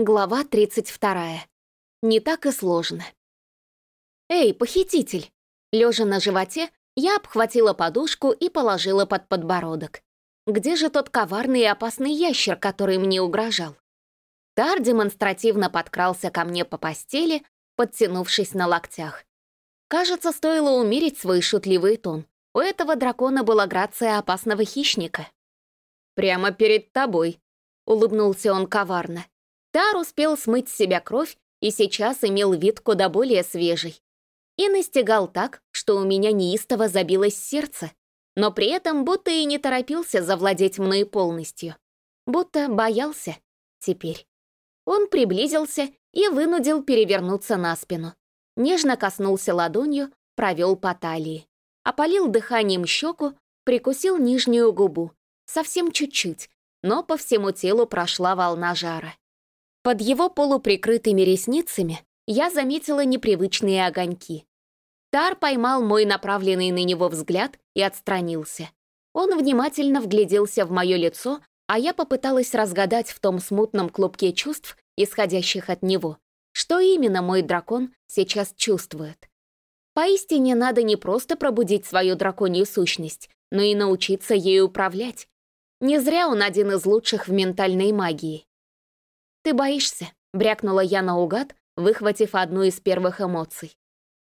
Глава 32. Не так и сложно. «Эй, похититель!» Лежа на животе, я обхватила подушку и положила под подбородок. Где же тот коварный и опасный ящер, который мне угрожал? Тар демонстративно подкрался ко мне по постели, подтянувшись на локтях. Кажется, стоило умерить свой шутливый тон. У этого дракона была грация опасного хищника. «Прямо перед тобой», — улыбнулся он коварно. Тар успел смыть с себя кровь и сейчас имел вид куда более свежий. И настигал так, что у меня неистово забилось сердце, но при этом будто и не торопился завладеть мной полностью. Будто боялся теперь. Он приблизился и вынудил перевернуться на спину. Нежно коснулся ладонью, провел по талии. Опалил дыханием щеку, прикусил нижнюю губу. Совсем чуть-чуть, но по всему телу прошла волна жара. Под его полуприкрытыми ресницами я заметила непривычные огоньки. Тар поймал мой направленный на него взгляд и отстранился. Он внимательно вгляделся в мое лицо, а я попыталась разгадать в том смутном клубке чувств, исходящих от него, что именно мой дракон сейчас чувствует. Поистине надо не просто пробудить свою драконью сущность, но и научиться ею управлять. Не зря он один из лучших в ментальной магии. «Ты боишься», — брякнула я наугад, выхватив одну из первых эмоций.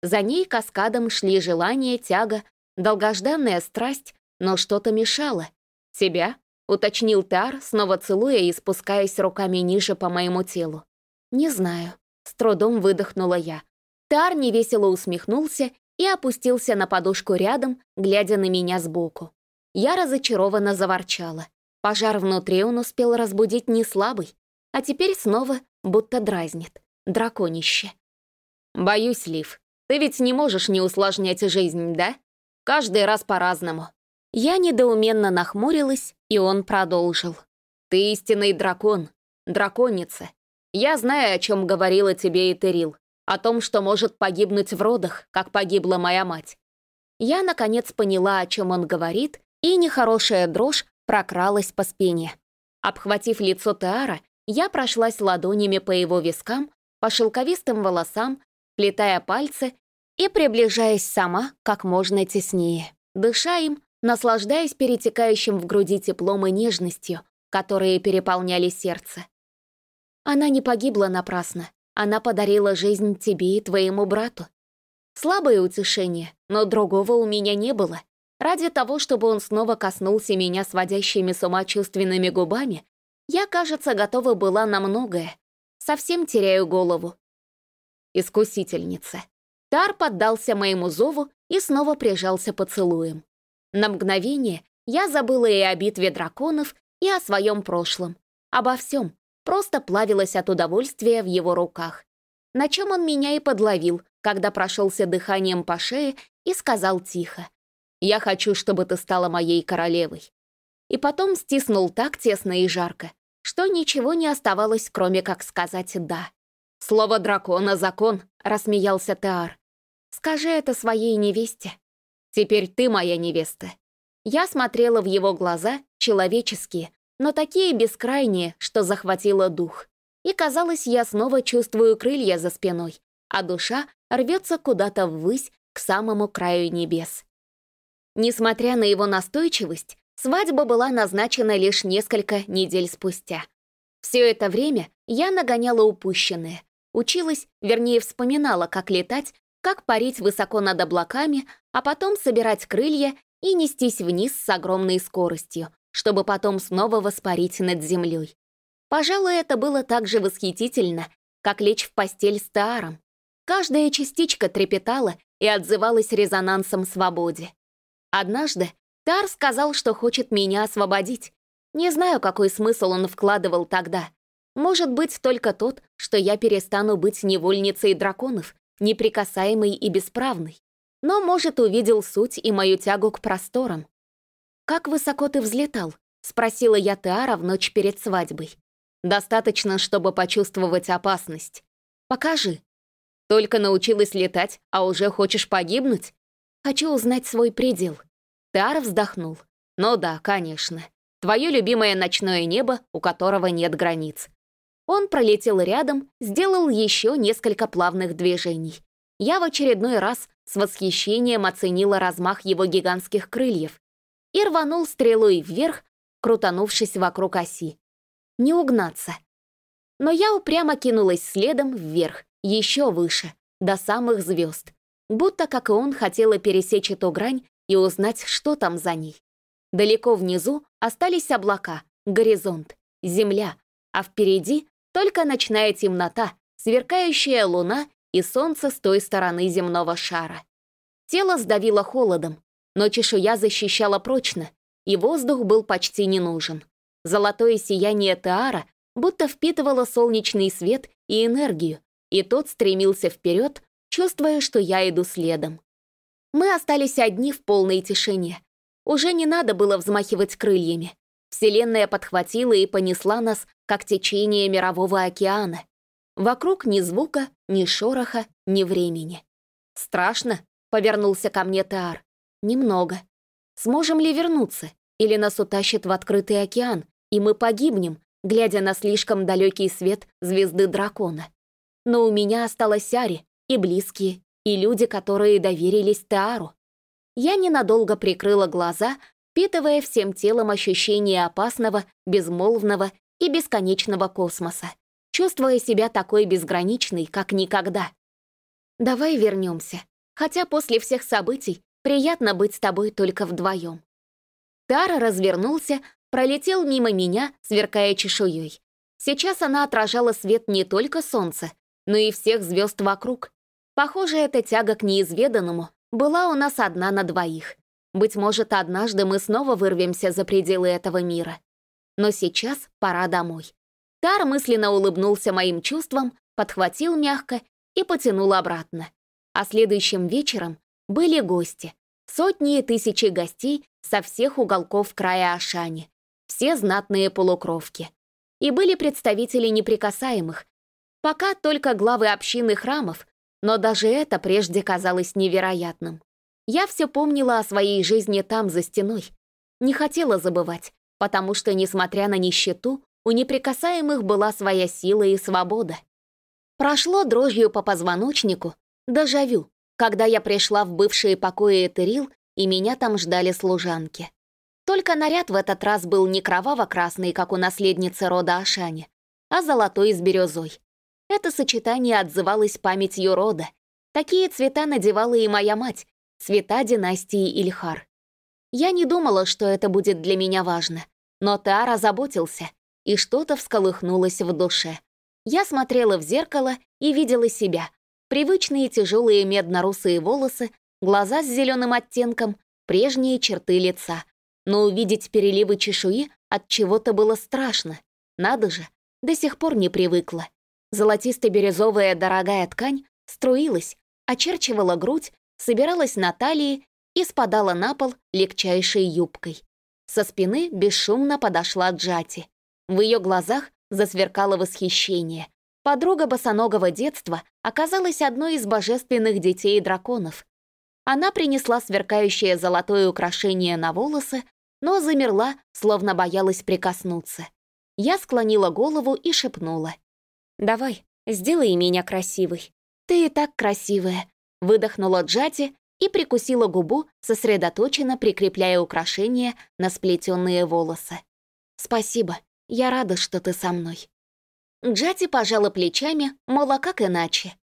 За ней каскадом шли желание, тяга, долгожданная страсть, но что-то мешало. «Тебя?» — уточнил Тар, снова целуя и спускаясь руками ниже по моему телу. «Не знаю», — с трудом выдохнула я. Тар невесело усмехнулся и опустился на подушку рядом, глядя на меня сбоку. Я разочарованно заворчала. Пожар внутри он успел разбудить не слабый. А теперь снова будто дразнит. Драконище. «Боюсь, Лив, ты ведь не можешь не усложнять жизнь, да? Каждый раз по-разному». Я недоуменно нахмурилась, и он продолжил. «Ты истинный дракон, драконица. Я знаю, о чем говорила тебе Этерил, о том, что может погибнуть в родах, как погибла моя мать. Я, наконец, поняла, о чем он говорит, и нехорошая дрожь прокралась по спине. Обхватив лицо Теара, я прошлась ладонями по его вискам, по шелковистым волосам, плетая пальцы и приближаясь сама как можно теснее, дыша им, наслаждаясь перетекающим в груди теплом и нежностью, которые переполняли сердце. Она не погибла напрасно, она подарила жизнь тебе и твоему брату. Слабое утешение, но другого у меня не было. Ради того, чтобы он снова коснулся меня сводящими с ума чувственными губами, я, кажется, готова была на многое. Совсем теряю голову. Искусительница. Тар поддался моему зову и снова прижался поцелуем. На мгновение я забыла и о битве драконов, и о своем прошлом. Обо всем. Просто плавилась от удовольствия в его руках. На чем он меня и подловил, когда прошелся дыханием по шее и сказал тихо. «Я хочу, чтобы ты стала моей королевой». И потом стиснул так тесно и жарко, что ничего не оставалось, кроме как сказать «да». «Слово дракона — закон», — рассмеялся Теар. «Скажи это своей невесте. Теперь ты моя невеста». Я смотрела в его глаза, человеческие, но такие бескрайние, что захватило дух. И казалось, я снова чувствую крылья за спиной, а душа рвется куда-то ввысь, к самому краю небес. Несмотря на его настойчивость, Свадьба была назначена лишь несколько недель спустя. Все это время я нагоняла упущенное. Училась, вернее, вспоминала, как летать, как парить высоко над облаками, а потом собирать крылья и нестись вниз с огромной скоростью, чтобы потом снова воспарить над землей. Пожалуй, это было так же восхитительно, как лечь в постель с Тааром. Каждая частичка трепетала и отзывалась резонансом свободе. Однажды Тар сказал, что хочет меня освободить. Не знаю, какой смысл он вкладывал тогда. Может быть, только тот, что я перестану быть невольницей драконов, неприкасаемой и бесправной. Но, может, увидел суть и мою тягу к просторам. «Как высоко ты взлетал?» — спросила я Теара в ночь перед свадьбой. «Достаточно, чтобы почувствовать опасность. Покажи. Только научилась летать, а уже хочешь погибнуть? Хочу узнать свой предел». Тар вздохнул. «Ну да, конечно. Твое любимое ночное небо, у которого нет границ. Он пролетел рядом, сделал еще несколько плавных движений. Я в очередной раз с восхищением оценила размах его гигантских крыльев и рванул стрелой вверх, крутанувшись вокруг оси. Не угнаться. Но я упрямо кинулась следом вверх, еще выше, до самых звезд, будто, как и он, хотела пересечь эту грань и узнать, что там за ней. Далеко внизу остались облака, горизонт, земля, а впереди только ночная темнота, сверкающая луна и солнце с той стороны земного шара. Тело сдавило холодом, но чешуя защищала прочно, и воздух был почти не нужен. Золотое сияние Теара будто впитывало солнечный свет и энергию, и тот стремился вперед, чувствуя, что я иду следом. Мы остались одни в полной тишине. Уже не надо было взмахивать крыльями. Вселенная подхватила и понесла нас, как течение мирового океана. Вокруг ни звука, ни шороха, ни времени. «Страшно?» — повернулся ко мне Теар. «Немного. Сможем ли вернуться? Или нас утащит в открытый океан, и мы погибнем, глядя на слишком далекий свет звезды дракона? Но у меня осталась Ари, и близкие, и люди, которые доверились Теару. Я ненадолго прикрыла глаза, впитывая всем телом ощущение опасного, безмолвного и бесконечного космоса, чувствуя себя такой безграничной, как никогда. «Давай вернемся, хотя после всех событий приятно быть с тобой только вдвоем». Тара развернулся, пролетел мимо меня, сверкая чешуей. Сейчас она отражала свет не только солнца, но и всех звезд вокруг. Похоже, эта тяга к неизведанному была у нас одна на двоих. Быть может, однажды мы снова вырвемся за пределы этого мира. Но сейчас пора домой. Тар мысленно улыбнулся моим чувствам, подхватил мягко и потянул обратно. А следующим вечером были гости. Сотни и тысячи гостей со всех уголков края Ашани. Все знатные полукровки. И были представители неприкасаемых. Пока только главы общины храмов, но даже это прежде казалось невероятным. Я все помнила о своей жизни там, за стеной. Не хотела забывать, потому что, несмотря на нищету, у неприкасаемых была своя сила и свобода. Прошло дрожью по позвоночнику, дежавю, когда я пришла в бывшие покои Этерил, и меня там ждали служанки. Только наряд в этот раз был не кроваво-красный, как у наследницы рода Ашани, а золотой с бирюзой. Это сочетание отзывалось памятью рода. Такие цвета надевала и моя мать, цвета династии Ильхар. Я не думала, что это будет для меня важно, но Таар заботился, и что-то всколыхнулось в душе. Я смотрела в зеркало и видела себя. Привычные тяжелые медно-русые волосы, глаза с зеленым оттенком, прежние черты лица. Но увидеть переливы чешуи от чего-то было страшно. Надо же, до сих пор не привыкла. Золотисто-бирюзовая дорогая ткань струилась, очерчивала грудь, собиралась на талии и спадала на пол легчайшей юбкой. Со спины бесшумно подошла Джати. В ее глазах засверкало восхищение. Подруга босоногого детства оказалась одной из божественных детей драконов. Она принесла сверкающее золотое украшение на волосы, но замерла, словно боялась прикоснуться. Я склонила голову и шепнула. «Давай, сделай меня красивой. Ты и так красивая, Выдохнула Джати и прикусила губу, сосредоточенно прикрепляя украшения на сплетенные волосы. «Спасибо, я рада, что ты со мной». Джати пожала плечами, мол, а как иначе?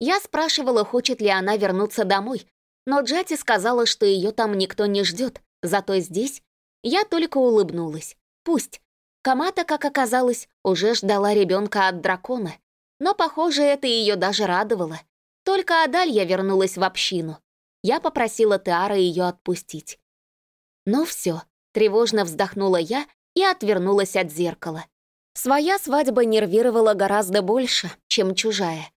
Я спрашивала, хочет ли она вернуться домой, но Джати сказала, что ее там никто не ждет, зато здесь я только улыбнулась. Пусть. Камата, как оказалось, уже ждала ребенка от дракона, но, похоже, это ее даже радовало. Только Адалья вернулась в общину. Я попросила Теара ее отпустить. Ну все, тревожно вздохнула я и отвернулась от зеркала. Своя свадьба нервировала гораздо больше, чем чужая.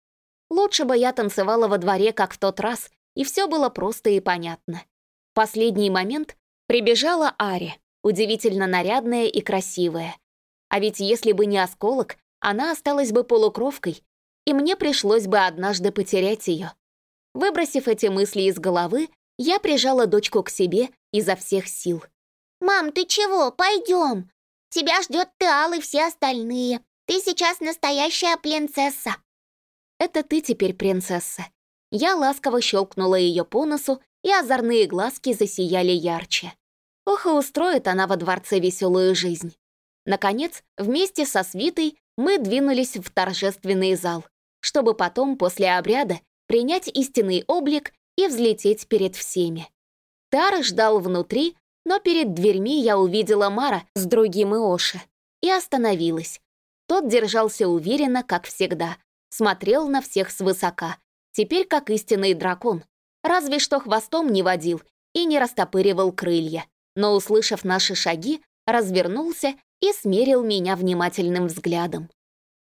Лучше бы я танцевала во дворе, как в тот раз, и все было просто и понятно. В последний момент прибежала Ари, удивительно нарядная и красивая. А ведь если бы не осколок, она осталась бы полукровкой и мне пришлось бы однажды потерять ее. Выбросив эти мысли из головы, я прижала дочку к себе изо всех сил. «Мам, ты чего? Пойдем. Тебя ждет Теал и все остальные. Ты сейчас настоящая принцесса!» «Это ты теперь принцесса». Я ласково щелкнула ее по носу, и озорные глазки засияли ярче. Ох, и устроит она во дворце веселую жизнь. Наконец, вместе со свитой мы двинулись в торжественный зал, чтобы потом, после обряда, принять истинный облик и взлететь перед всеми. Тар ждал внутри, но перед дверьми я увидела Мара с другим Иоши и остановилась. Тот держался уверенно, как всегда, смотрел на всех свысока, теперь как истинный дракон, разве что хвостом не водил и не растопыривал крылья, но, услышав наши шаги, развернулся и смерил меня внимательным взглядом.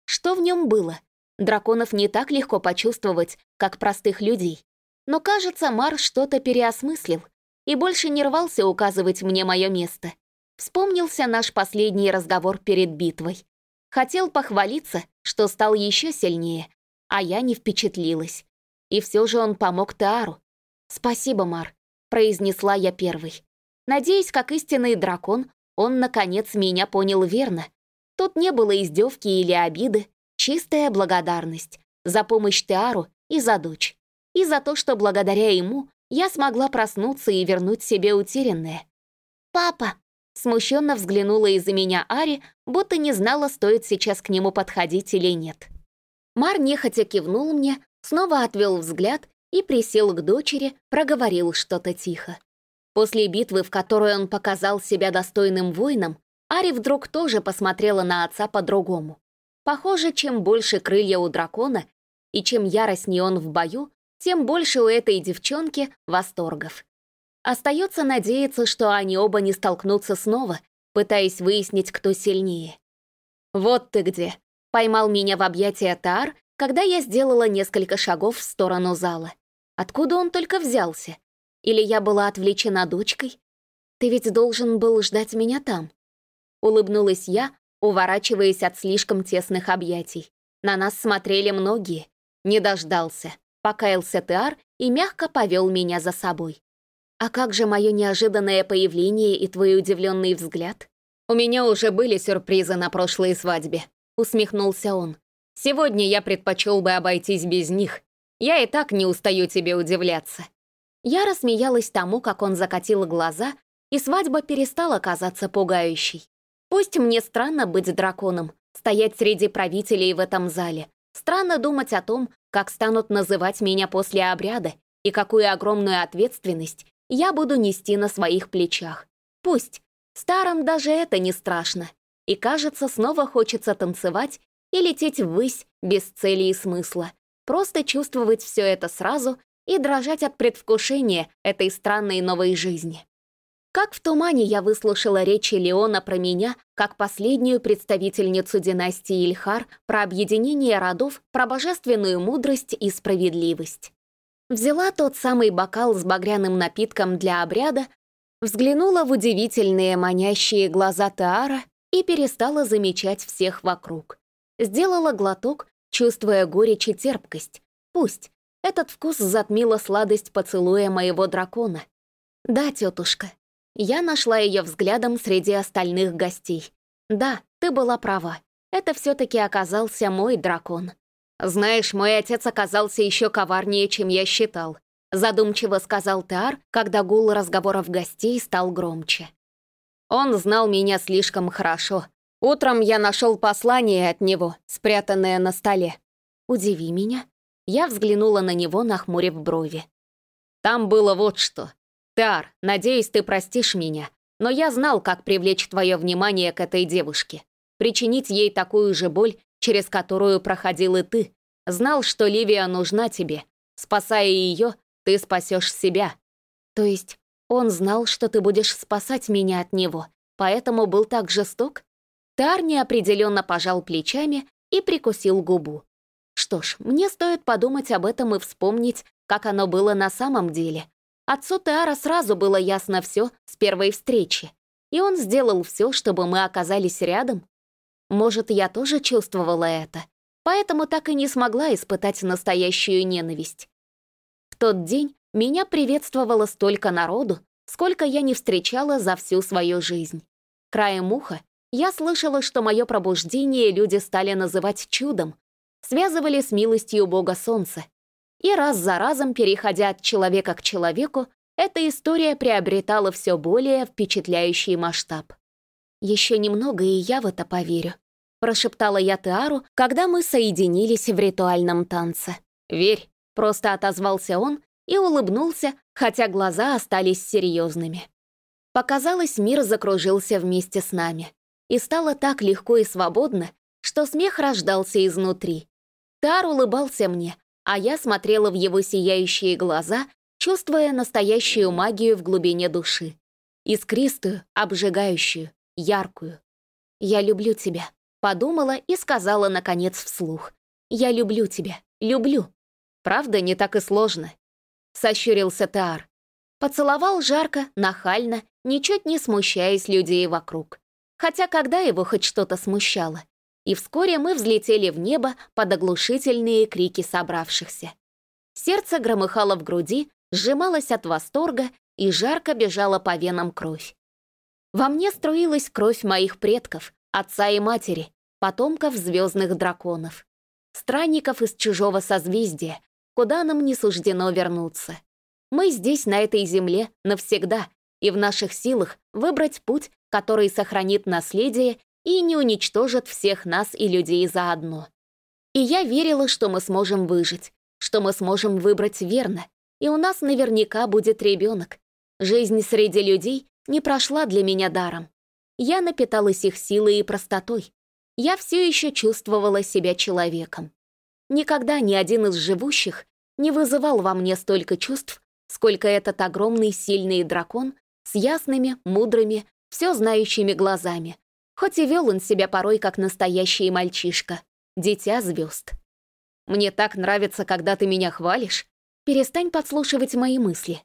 Что в нем было? Драконов не так легко почувствовать, как простых людей. Но, кажется, Мар что-то переосмыслил и больше не рвался указывать мне мое место. Вспомнился наш последний разговор перед битвой. Хотел похвалиться, что стал еще сильнее, а я не впечатлилась. И все же он помог Теару. «Спасибо, Мар», — произнесла я первой. Надеюсь, как истинный дракон, он, наконец, меня понял верно. Тут не было издевки или обиды, чистая благодарность за помощь Теару и за дочь. И за то, что благодаря ему я смогла проснуться и вернуть себе утерянное. «Папа!» Смущенно взглянула из-за меня Ари, будто не знала, стоит сейчас к нему подходить или нет. Мар нехотя кивнул мне, снова отвел взгляд и присел к дочери, проговорил что-то тихо. После битвы, в которой он показал себя достойным воином, Ари вдруг тоже посмотрела на отца по-другому. Похоже, чем больше крылья у дракона и чем яростнее он в бою, тем больше у этой девчонки восторгов. Остается надеяться, что они оба не столкнутся снова, пытаясь выяснить, кто сильнее. «Вот ты где!» — поймал меня в объятия Таар, когда я сделала несколько шагов в сторону зала. Откуда он только взялся? Или я была отвлечена дочкой? Ты ведь должен был ждать меня там. Улыбнулась я, уворачиваясь от слишком тесных объятий. На нас смотрели многие. Не дождался. Покаялся Теар и мягко повел меня за собой. «А как же мое неожиданное появление и твой удивленный взгляд?» «У меня уже были сюрпризы на прошлой свадьбе», — усмехнулся он. «Сегодня я предпочел бы обойтись без них. Я и так не устаю тебе удивляться. Я рассмеялась тому, как он закатил глаза, и свадьба перестала казаться пугающей. Пусть мне странно быть драконом, стоять среди правителей в этом зале. Странно думать о том, как станут называть меня после обряда и какую огромную ответственность я буду нести на своих плечах. Пусть. Старым даже это не страшно. И кажется, снова хочется танцевать и лететь ввысь без цели и смысла. Просто чувствовать все это сразу и дрожать от предвкушения этой странной новой жизни. Как в тумане я выслушала речи Леона про меня, как последнюю представительницу династии Ильхар, про объединение родов, про божественную мудрость и справедливость. Взяла тот самый бокал с багряным напитком для обряда, взглянула в удивительные манящие глаза Теара и перестала замечать всех вокруг. Сделала глоток, чувствуя горечь и терпкость. Пусть, этот вкус затмила сладость поцелуя моего дракона. Да, тетушка, я нашла ее взглядом среди остальных гостей. Да, ты была права. Это все-таки оказался мой дракон. Знаешь, мой отец оказался еще коварнее, чем я считал. Задумчиво сказал Теар, когда гул разговоров гостей стал громче. Он знал меня слишком хорошо. Утром я нашел послание от него, спрятанное на столе. Удиви меня. Я взглянула на него, нахмурив брови. «Там было вот что. Тар, надеюсь, ты простишь меня, но я знал, как привлечь твое внимание к этой девушке, причинить ей такую же боль, через которую проходил и ты. Знал, что Ливия нужна тебе. Спасая ее, ты спасешь себя. То есть он знал, что ты будешь спасать меня от него, поэтому был так жесток? Тар неопределенно пожал плечами и прикусил губу. Что ж, мне стоит подумать об этом и вспомнить, как оно было на самом деле. Отцу Теара сразу было ясно все с первой встречи, и он сделал все, чтобы мы оказались рядом. Может, я тоже чувствовала это, поэтому так и не смогла испытать настоящую ненависть. В тот день меня приветствовало столько народу, сколько я не встречала за всю свою жизнь. Краем уха Я слышала, что мое пробуждение люди стали называть чудом, связывали с милостью Бога Солнца. И раз за разом, переходя от человека к человеку, эта история приобретала все более впечатляющий масштаб. «Еще немного, и я в это поверю», — прошептала я Теару, когда мы соединились в ритуальном танце. «Верь», — просто отозвался он и улыбнулся, хотя глаза остались серьезными. Показалось, мир закружился вместе с нами. И стало так легко и свободно, что смех рождался изнутри. Тар улыбался мне, а я смотрела в его сияющие глаза, чувствуя настоящую магию в глубине души. Искристую, обжигающую, яркую. «Я люблю тебя», — подумала и сказала, наконец, вслух. «Я люблю тебя, люблю». Правда, не так и сложно. Сощурился Таар. Поцеловал жарко, нахально, ничуть не смущаясь людей вокруг. Хотя когда его хоть что-то смущало? И вскоре мы взлетели в небо под оглушительные крики собравшихся. Сердце громыхало в груди, сжималось от восторга и жарко бежала по венам кровь. Во мне струилась кровь моих предков, отца и матери, потомков звездных драконов, странников из чужого созвездия, куда нам не суждено вернуться. Мы здесь, на этой земле, навсегда, и в наших силах выбрать путь, который сохранит наследие и не уничтожит всех нас и людей заодно. И я верила, что мы сможем выжить, что мы сможем выбрать верно, и у нас наверняка будет ребенок. Жизнь среди людей не прошла для меня даром. Я напиталась их силой и простотой. Я все еще чувствовала себя человеком. Никогда ни один из живущих не вызывал во мне столько чувств, сколько этот огромный сильный дракон с ясными, мудрыми, все знающими глазами. Хоть и вел он себя порой как настоящий мальчишка, дитя звезд. Мне так нравится, когда ты меня хвалишь. Перестань подслушивать мои мысли.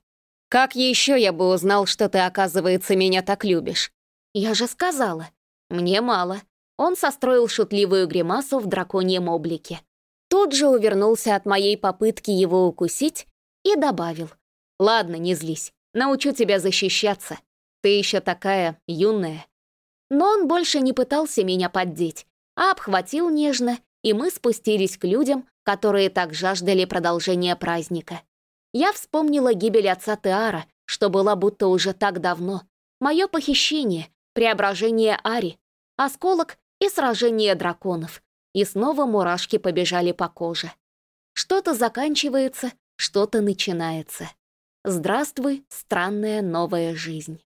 Как еще я бы узнал, что ты, оказывается, меня так любишь? Я же сказала. Мне мало. Он состроил шутливую гримасу в драконьем облике. Тут же увернулся от моей попытки его укусить и добавил. «Ладно, не злись. Научу тебя защищаться. Ты еще такая юная». Но он больше не пытался меня поддеть, а обхватил нежно, и мы спустились к людям, которые так жаждали продолжения праздника. Я вспомнила гибель отца Теара, что была будто уже так давно, мое похищение, преображение Ари, осколок и сражение драконов. И снова мурашки побежали по коже. Что-то заканчивается, что-то начинается. Здравствуй, странная новая жизнь.